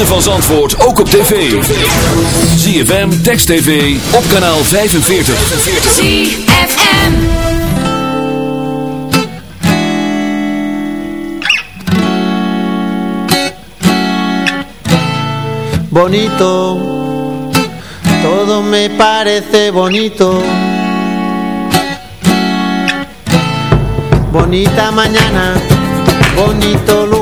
van Zandvoort ook op tv. ZFM, Text TV, op kanaal 45. ZFM Bonito, todo me parece bonito. Bonita mañana, bonito lugar,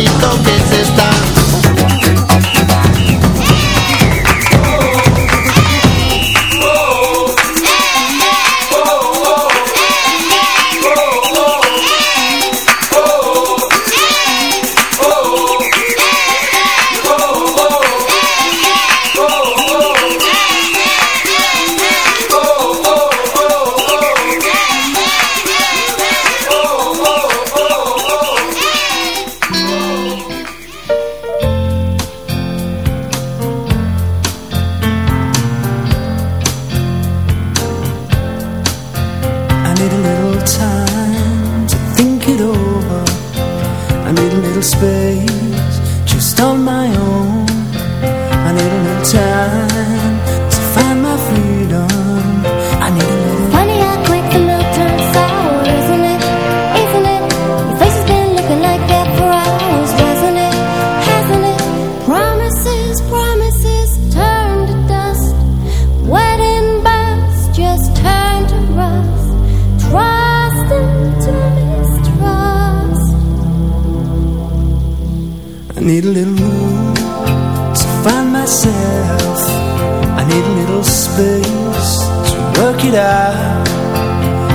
Despacito que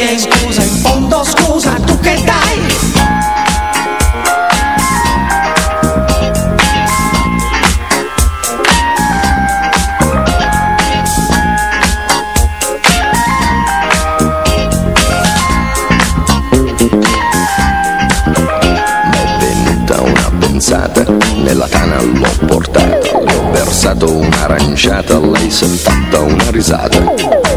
Pretendi e scusa in fondo scusa tu che dai nella tana l'ho portata ho versato un'aranciata, lei s'è fatta una risata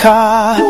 car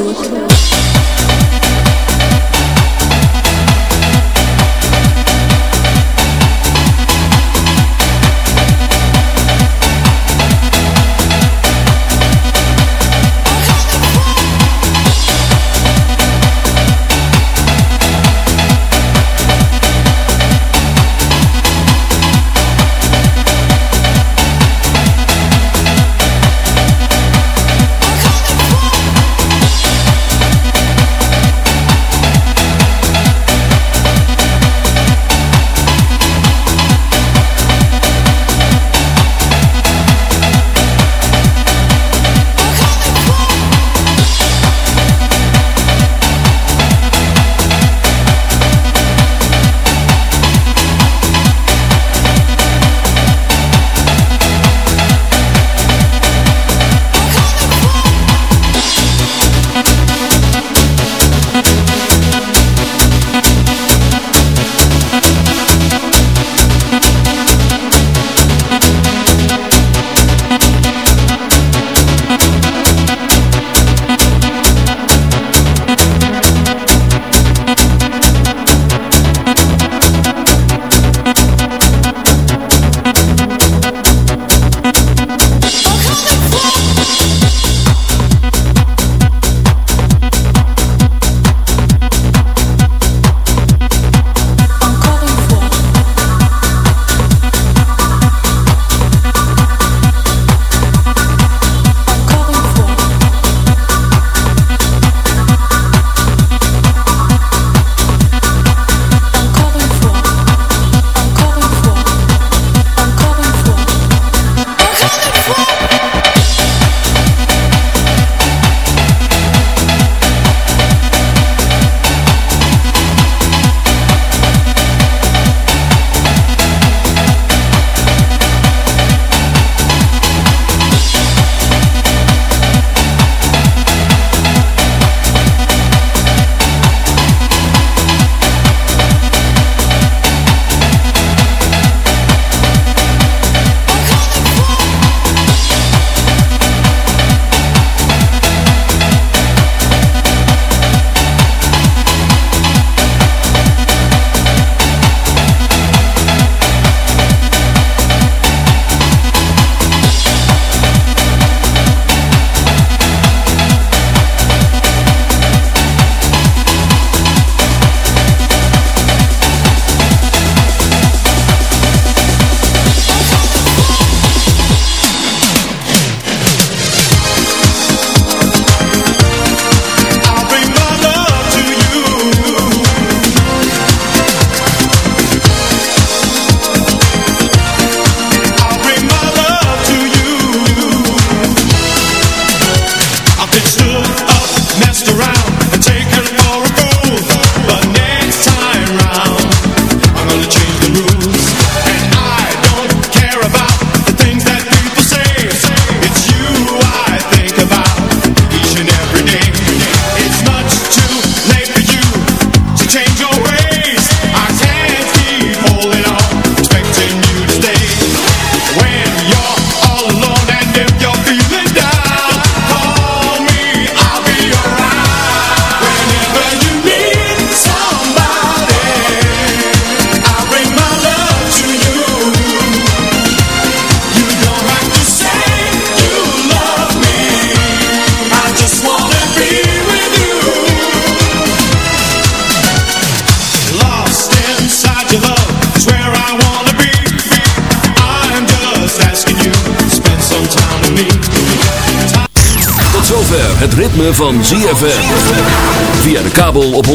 Ritme van ZFM. Via de kabel op 104.5.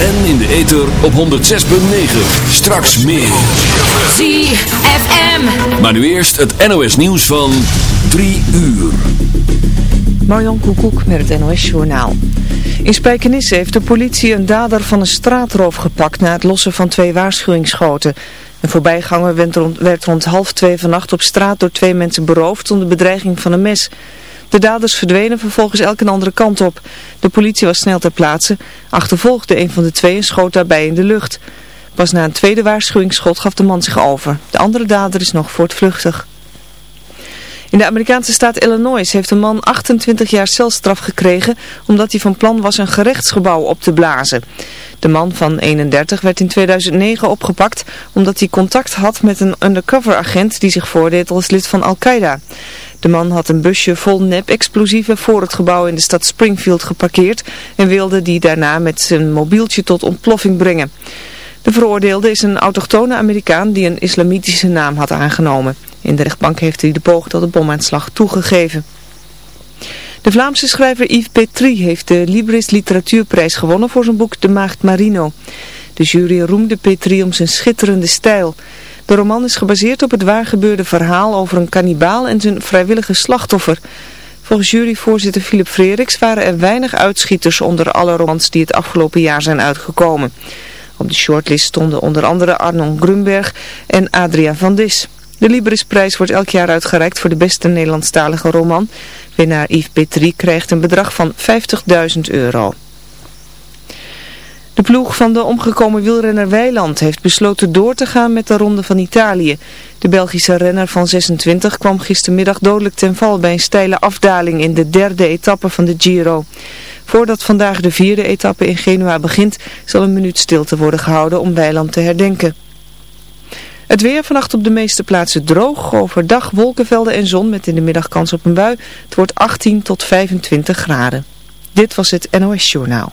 En in de ether op 106.9. Straks meer. ZFM. Maar nu eerst het NOS nieuws van 3 uur. Marjan Koekoek met het NOS Journaal. In Spijkenisse heeft de politie een dader van een straatroof gepakt na het lossen van twee waarschuwingsschoten. Een voorbijganger werd rond, werd rond half twee vannacht op straat door twee mensen beroofd onder bedreiging van een mes. De daders verdwenen vervolgens elke een andere kant op. De politie was snel ter plaatse, achtervolgde een van de twee en schoot daarbij in de lucht. Pas na een tweede waarschuwingsschot gaf de man zich over. De andere dader is nog voortvluchtig. In de Amerikaanse staat Illinois heeft een man 28 jaar celstraf gekregen omdat hij van plan was een gerechtsgebouw op te blazen. De man van 31 werd in 2009 opgepakt omdat hij contact had met een undercover agent die zich voordeed als lid van Al-Qaeda. De man had een busje vol nep-explosieven voor het gebouw in de stad Springfield geparkeerd en wilde die daarna met zijn mobieltje tot ontploffing brengen. De veroordeelde is een autochtone Amerikaan die een islamitische naam had aangenomen. In de rechtbank heeft hij de poging tot de bomaanslag toegegeven. De Vlaamse schrijver Yves Petrie heeft de Libris Literatuurprijs gewonnen voor zijn boek De Maagd Marino. De jury roemde Petrie om zijn schitterende stijl. De roman is gebaseerd op het waargebeurde verhaal over een kannibaal en zijn vrijwillige slachtoffer. Volgens juryvoorzitter Philip Freriks waren er weinig uitschieters onder alle romans die het afgelopen jaar zijn uitgekomen. Op de shortlist stonden onder andere Arnon Grunberg en Adria van Dis. De Librisprijs wordt elk jaar uitgereikt voor de beste Nederlandstalige roman. Winnaar Yves Petrie krijgt een bedrag van 50.000 euro. De ploeg van de omgekomen wielrenner Weiland heeft besloten door te gaan met de Ronde van Italië. De Belgische renner van 26 kwam gistermiddag dodelijk ten val bij een steile afdaling in de derde etappe van de Giro. Voordat vandaag de vierde etappe in Genua begint, zal een minuut stilte worden gehouden om Weiland te herdenken. Het weer vannacht op de meeste plaatsen droog, overdag wolkenvelden en zon met in de middag kans op een bui. Het wordt 18 tot 25 graden. Dit was het NOS Journaal.